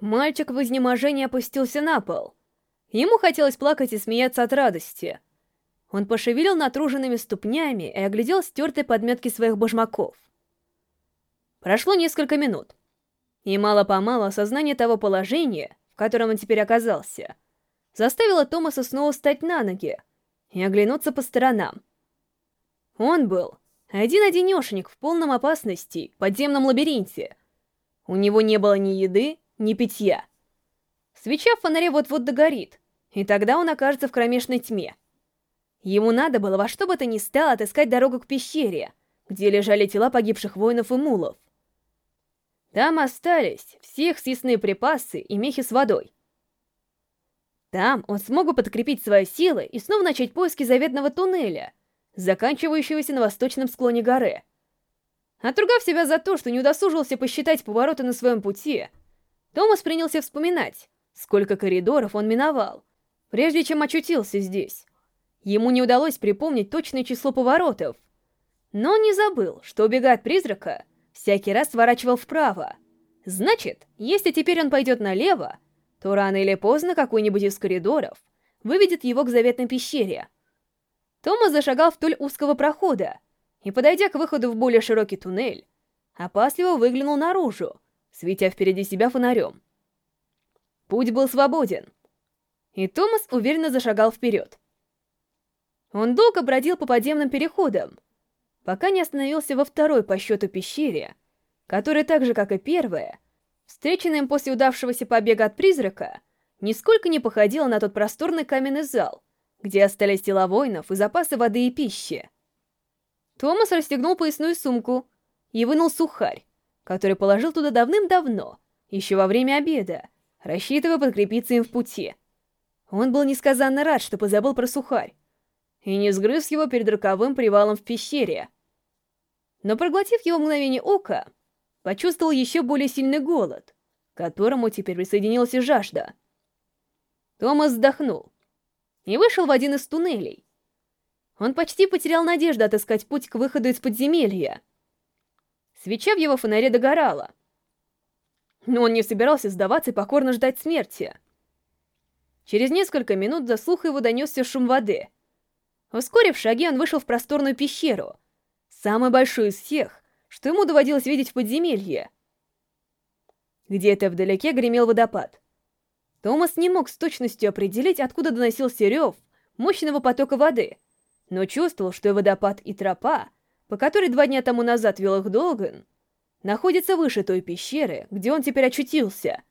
Мальчик в изнеможении опустился на пол. Ему хотелось плакать и смеяться от радости. Он пошевелил натруженными ступнями и оглядел стертые подметки своих башмаков. Прошло несколько минут, и мало-помалу осознание того положения, в котором он теперь оказался, заставило Томаса снова встать на ноги и оглянуться по сторонам. Он был один-одинешенек в полном опасности подземном лабиринте. У него не было ни еды, ни питья. Свеча в фонаре вот-вот догорит, и тогда он окажется в кромешной тьме. Ему надо было во что бы то ни стало отыскать дорогу к пещере, где лежали тела погибших воинов и мулов. Там остались все их съестные припасы и мехи с водой. Там он смог бы подкрепить свои силы и снова начать поиски заветного туннеля, заканчивающегося на восточном склоне горы. Отругав себя за то, что не удосужился посчитать повороты на своем пути, Томас принялся вспоминать, сколько коридоров он миновал, прежде чем очутился здесь. Ему не удалось припомнить точное число поворотов, но он не забыл, что, убегая от призрака, всякий раз сворачивал вправо. Значит, если теперь он пойдет налево, то рано или поздно какой-нибудь из коридоров выведет его к заветной пещере. Томас зашагал вдоль узкого прохода и, подойдя к выходу в более широкий туннель, опасливо выглянул наружу, светя впереди себя фонарем. Путь был свободен, и Томас уверенно зашагал вперед. Он долго бродил по подземным переходам, пока не остановился во второй по счету пещере, которая так же, как и первая, встреченная им после удавшегося побега от призрака, нисколько не походила на тот просторный каменный зал, где остались тела воинов и запасы воды и пищи. Томас расстегнул поясную сумку и вынул сухарь, который положил туда давным-давно, еще во время обеда, рассчитывая подкрепиться им в пути. Он был несказанно рад, что позабыл про сухарь, и не сгрыз его перед роковым привалом в пещере. Но проглотив его мгновение ока, почувствовал еще более сильный голод, к которому теперь присоединилась жажда. Томас вздохнул и вышел в один из туннелей. Он почти потерял надежду отыскать путь к выходу из подземелья. Свеча в его фонаре догорала. Но он не собирался сдаваться и покорно ждать смерти. Через несколько минут за слух его донесся шум воды. Ускорив шаги, он вышел в просторную пещеру, самую большую из всех, что ему доводилось видеть в подземелье. Где-то вдалеке гремел водопад. Томас не мог с точностью определить, откуда доносился рев мощного потока воды, но чувствовал, что и водопад, и тропа, по которой два дня тому назад вел их Долган, находятся выше той пещеры, где он теперь очутился.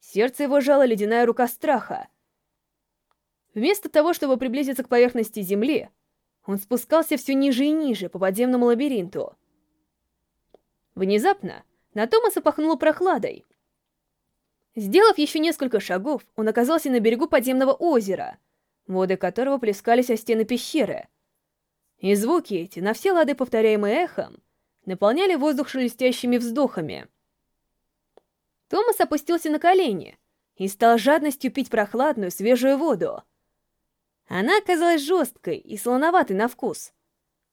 Сердце его жало ледяная рука страха — Вместо того, чтобы приблизиться к поверхности Земли, он спускался все ниже и ниже по подземному лабиринту. Внезапно на Томаса пахнуло прохладой. Сделав еще несколько шагов, он оказался на берегу подземного озера, воды которого плескались о стены пещеры. И звуки эти, на все лады повторяемые эхом, наполняли воздух шелестящими вздохами. Томас опустился на колени и стал жадностью пить прохладную, свежую воду. Она оказалась жесткой и слоноватой на вкус,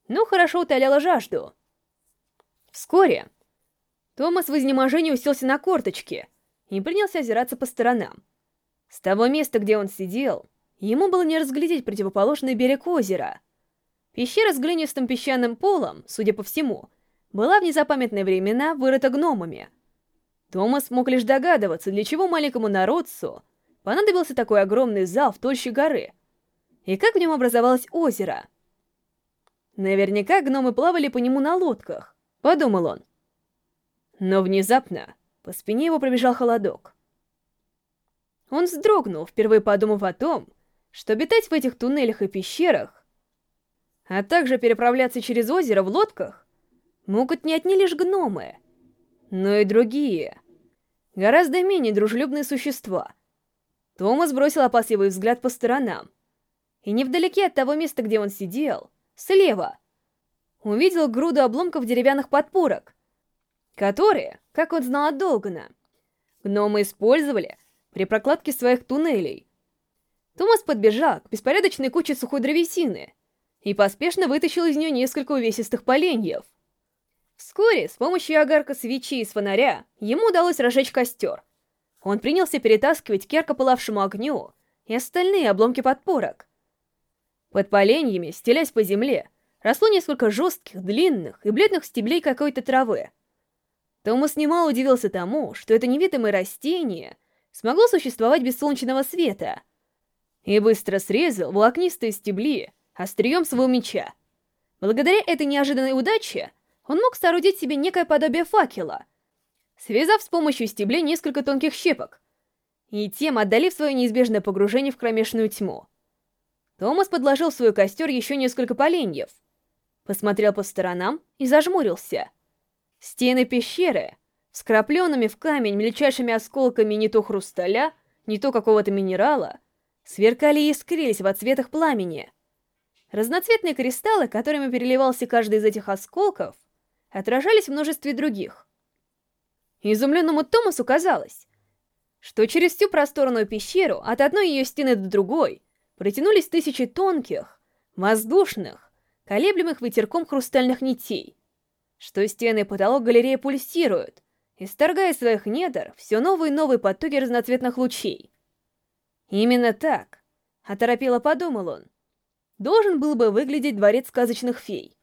но хорошо утоляла жажду. Вскоре Томас в изнеможении уселся на корточки и принялся озираться по сторонам. С того места, где он сидел, ему было не разглядеть противоположный берег озера. Пещера с глинистым песчаным полом, судя по всему, была в незапамятные времена вырыта гномами. Томас мог лишь догадываться, для чего маленькому народцу понадобился такой огромный зал в толще горы — и как в нем образовалось озеро. Наверняка гномы плавали по нему на лодках, подумал он. Но внезапно по спине его пробежал холодок. Он вздрогнул, впервые подумав о том, что обитать в этих туннелях и пещерах, а также переправляться через озеро в лодках, могут не одни лишь гномы, но и другие, гораздо менее дружелюбные существа. Томас бросил опасливый взгляд по сторонам и невдалеке от того места, где он сидел, слева, увидел груду обломков деревянных подпорок, которые, как он знал от Долгана, гномы использовали при прокладке своих туннелей. Томас подбежал к беспорядочной куче сухой древесины и поспешно вытащил из нее несколько увесистых поленьев. Вскоре, с помощью огарка свечи из фонаря, ему удалось разжечь костер, Он принялся перетаскивать к ярко пылавшему огню и остальные обломки подпорок. Под поленьями, стелясь по земле, росло несколько жестких, длинных и бледных стеблей какой-то травы. Томас немало удивился тому, что это невидимое растение смогло существовать без солнечного света, и быстро срезал волокнистые стебли острием своего меча. Благодаря этой неожиданной удаче он мог соорудить себе некое подобие факела, связав с помощью стеблей несколько тонких щепок, и тем отдалив свое неизбежное погружение в кромешную тьму. Томас подложил в свой костер еще несколько поленьев, посмотрел по сторонам и зажмурился. Стены пещеры, скрапленными в камень мельчайшими осколками не то хрусталя, не то какого-то минерала, сверкали и искрились в отцветах пламени. Разноцветные кристаллы, которыми переливался каждый из этих осколков, отражались в множестве других. Изумленному Томасу казалось, что через всю просторную пещеру от одной ее стены до другой протянулись тысячи тонких, воздушных, колеблемых ветерком хрустальных нитей, что стены и потолок галереи пульсируют, исторгая из своих недр все новые и новые потоки разноцветных лучей. Именно так, оторопело подумал он, должен был бы выглядеть дворец сказочных фей.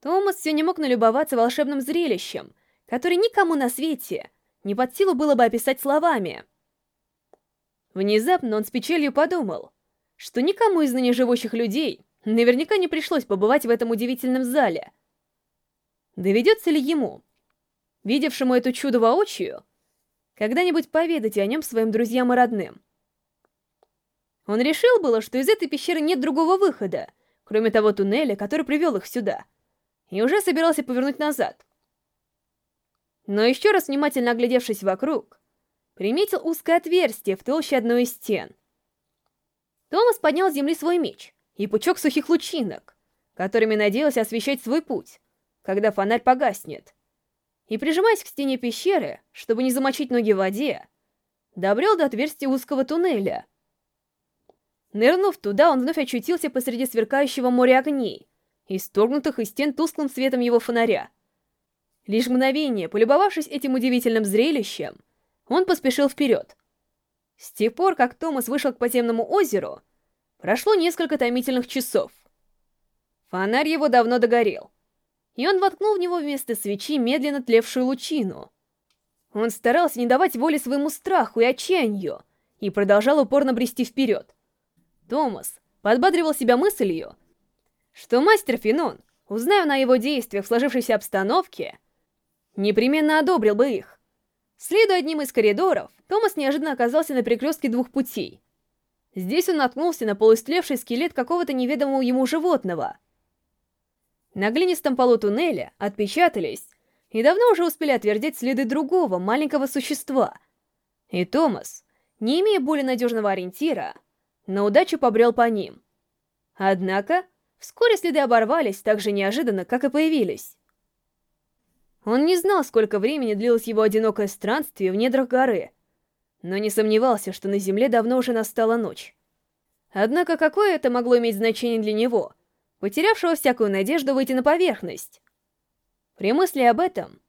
Томас все не мог налюбоваться волшебным зрелищем, которое никому на свете не под силу было бы описать словами. Внезапно он с печалью подумал, что никому из ныне живущих людей наверняка не пришлось побывать в этом удивительном зале. Доведется ли ему, видевшему эту чудо воочию, когда-нибудь поведать о нем своим друзьям и родным? Он решил было, что из этой пещеры нет другого выхода, кроме того туннеля, который привел их сюда, и уже собирался повернуть назад. Но еще раз внимательно оглядевшись вокруг, приметил узкое отверстие в толще одной из стен. Томас поднял с земли свой меч и пучок сухих лучинок, которыми надеялся освещать свой путь, когда фонарь погаснет. И, прижимаясь к стене пещеры, чтобы не замочить ноги в воде, добрел до отверстия узкого туннеля — Нырнув туда, он вновь очутился посреди сверкающего моря огней, исторгнутых из стен тусклым светом его фонаря. Лишь мгновение, полюбовавшись этим удивительным зрелищем, он поспешил вперед. С тех пор, как Томас вышел к подземному озеру, прошло несколько томительных часов. Фонарь его давно догорел, и он воткнул в него вместо свечи медленно тлевшую лучину. Он старался не давать воли своему страху и отчаянию, и продолжал упорно брести вперед. Томас подбадривал себя мыслью, что мастер Финон, узнав на его действиях в сложившейся обстановке, непременно одобрил бы их. Следуя одним из коридоров, Томас неожиданно оказался на перекрестке двух путей. Здесь он наткнулся на полуистлевший скелет какого-то неведомого ему животного. На глинистом полу туннеля отпечатались и давно уже успели отвердеть следы другого маленького существа. И Томас, не имея более надежного ориентира, на удачу побрел по ним. Однако, вскоре следы оборвались так же неожиданно, как и появились. Он не знал, сколько времени длилось его одинокое странствие в недрах горы, но не сомневался, что на земле давно уже настала ночь. Однако какое это могло иметь значение для него, потерявшего всякую надежду выйти на поверхность? При мысли об этом,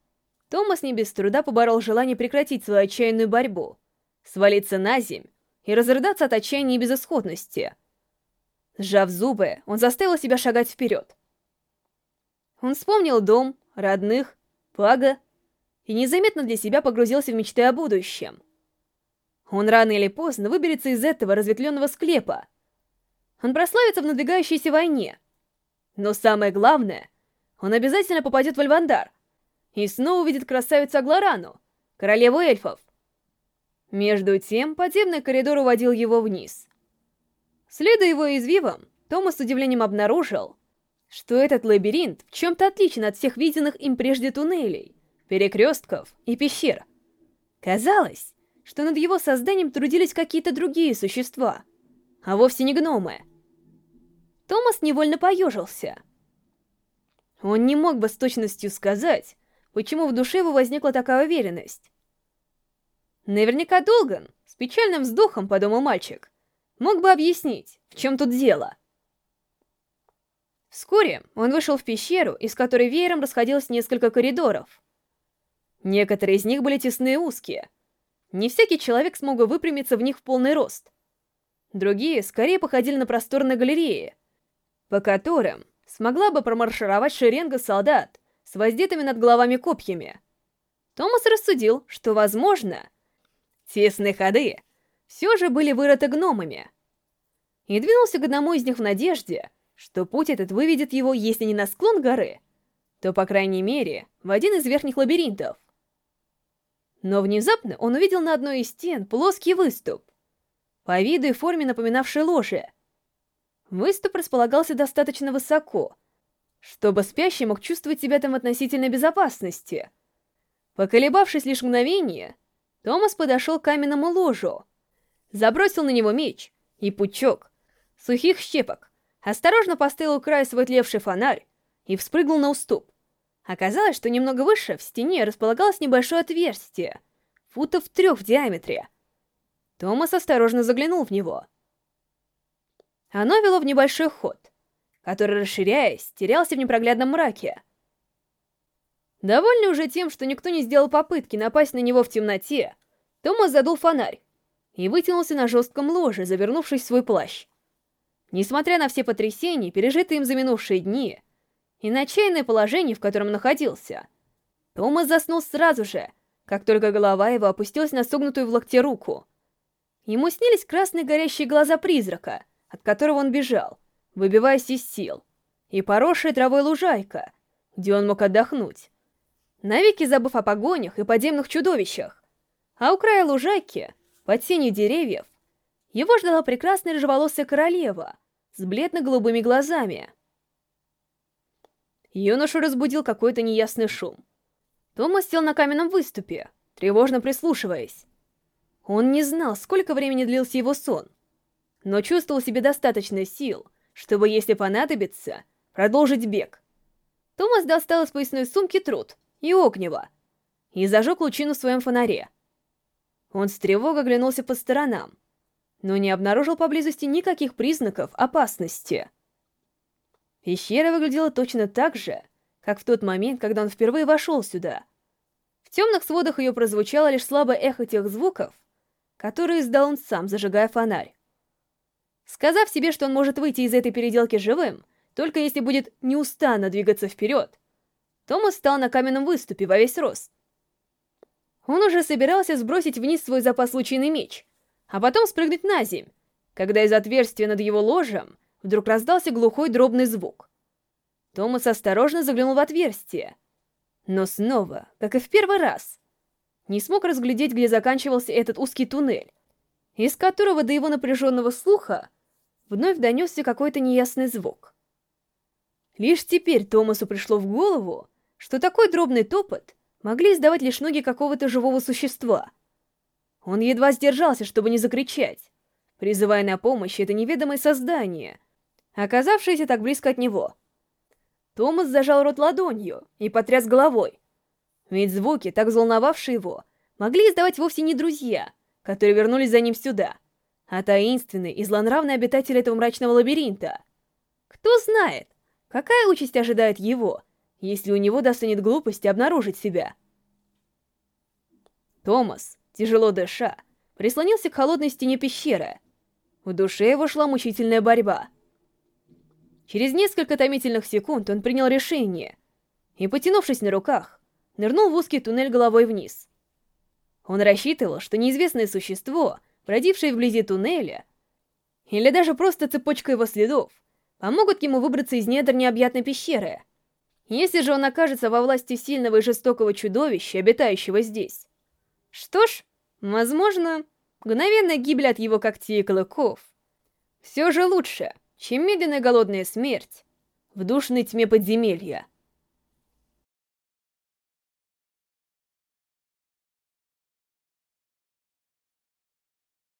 Томас не без труда поборол желание прекратить свою отчаянную борьбу, свалиться на земь и разрыдаться от отчаяния и безысходности. Сжав зубы, он заставил себя шагать вперед. Он вспомнил дом, родных, Пага, и незаметно для себя погрузился в мечты о будущем. Он рано или поздно выберется из этого разветвленного склепа. Он прославится в надвигающейся войне. Но самое главное, он обязательно попадет в Альвандар и снова увидит красавицу Агларану, королеву эльфов. Между тем, подземный коридор уводил его вниз. Следуя его извивам, Томас с удивлением обнаружил, что этот лабиринт в чем-то отличен от всех виденных им прежде туннелей, перекрестков и пещер. Казалось, что над его созданием трудились какие-то другие существа, а вовсе не гномы. Томас невольно поежился. Он не мог бы с точностью сказать, почему в душе его возникла такая уверенность. Наверняка Долган, с печальным вздохом подумал мальчик, мог бы объяснить, в чем тут дело. Вскоре он вышел в пещеру, из которой веером расходилось несколько коридоров. Некоторые из них были тесные и узкие, Не всякий человек смог бы выпрямиться в них в полный рост. Другие скорее походили на просторные галереи, по которым смогла бы промаршировать шеренга солдат с воздетыми над головами копьями. Томас рассудил, что, возможно, тесные ходы все же были вырыты гномами. И двинулся к одному из них в надежде, что путь этот выведет его, если не на склон горы, то, по крайней мере, в один из верхних лабиринтов. Но внезапно он увидел на одной из стен плоский выступ, по виду и форме напоминавший ложе. Выступ располагался достаточно высоко, чтобы спящий мог чувствовать себя там в относительной безопасности. Поколебавшись лишь мгновение, Томас подошел к каменному ложу, забросил на него меч и пучок сухих щепок, осторожно поставил у края свой тлевший фонарь и вспрыгнул на уступ. Оказалось, что немного выше в стене располагалось небольшое отверстие, футов трех в диаметре. Томас осторожно заглянул в него. Оно вело в небольшой ход, который, расширяясь, терялся в непроглядном мраке. Довольный уже тем, что никто не сделал попытки напасть на него в темноте, Томас задул фонарь и вытянулся на жестком ложе, завернувшись в свой плащ. Несмотря на все потрясения, пережитые им за минувшие дни, и на отчаянное положение, в котором находился, Томас заснул сразу же, как только голова его опустилась на согнутую в локте руку. Ему снились красные горящие глаза призрака, от которого он бежал, выбиваясь из сил, и поросшая травой лужайка, где он мог отдохнуть, навеки забыв о погонях и подземных чудовищах. А у края лужайки, под тенью деревьев, его ждала прекрасная рыжеволосая королева с бледно-голубыми глазами. Юношу разбудил какой-то неясный шум. Томас сел на каменном выступе, тревожно прислушиваясь. Он не знал, сколько времени длился его сон, но чувствовал себе достаточно сил, чтобы, если понадобится, продолжить бег. Томас достал из поясной сумки труд и огнево и зажег лучину в своем фонаре. Он с тревогой оглянулся по сторонам, но не обнаружил поблизости никаких признаков опасности. Пещера выглядела точно так же, как в тот момент, когда он впервые вошел сюда. В темных сводах ее прозвучало лишь слабое эхо тех звуков, которые издал он сам, зажигая фонарь. Сказав себе, что он может выйти из этой переделки живым, только если будет неустанно двигаться вперед, Томас встал на каменном выступе во весь рост. Он уже собирался сбросить вниз свой запас лучейный меч, а потом спрыгнуть на земь, когда из отверстия над его ложем вдруг раздался глухой дробный звук. Томас осторожно заглянул в отверстие, но снова, как и в первый раз, не смог разглядеть, где заканчивался этот узкий туннель, из которого до его напряженного слуха вновь донесся какой-то неясный звук. Лишь теперь Томасу пришло в голову, что такой дробный топот могли издавать лишь ноги какого-то живого существа — он едва сдержался, чтобы не закричать, призывая на помощь это неведомое создание, оказавшееся так близко от него. Томас зажал рот ладонью и потряс головой, ведь звуки, так взволновавшие его, могли издавать вовсе не друзья, которые вернулись за ним сюда, а таинственный и злонравный обитатель этого мрачного лабиринта. Кто знает, какая участь ожидает его, если у него достанет глупости обнаружить себя. Томас тяжело дыша, прислонился к холодной стене пещеры. В душе его шла мучительная борьба. Через несколько томительных секунд он принял решение и, потянувшись на руках, нырнул в узкий туннель головой вниз. Он рассчитывал, что неизвестное существо, бродившее вблизи туннеля, или даже просто цепочка его следов, помогут ему выбраться из недр необъятной пещеры. Если же он окажется во власти сильного и жестокого чудовища, обитающего здесь. Что ж, Возможно, мгновенная гибель от его когтей и клыков все же лучше, чем медленная голодная смерть в душной тьме подземелья.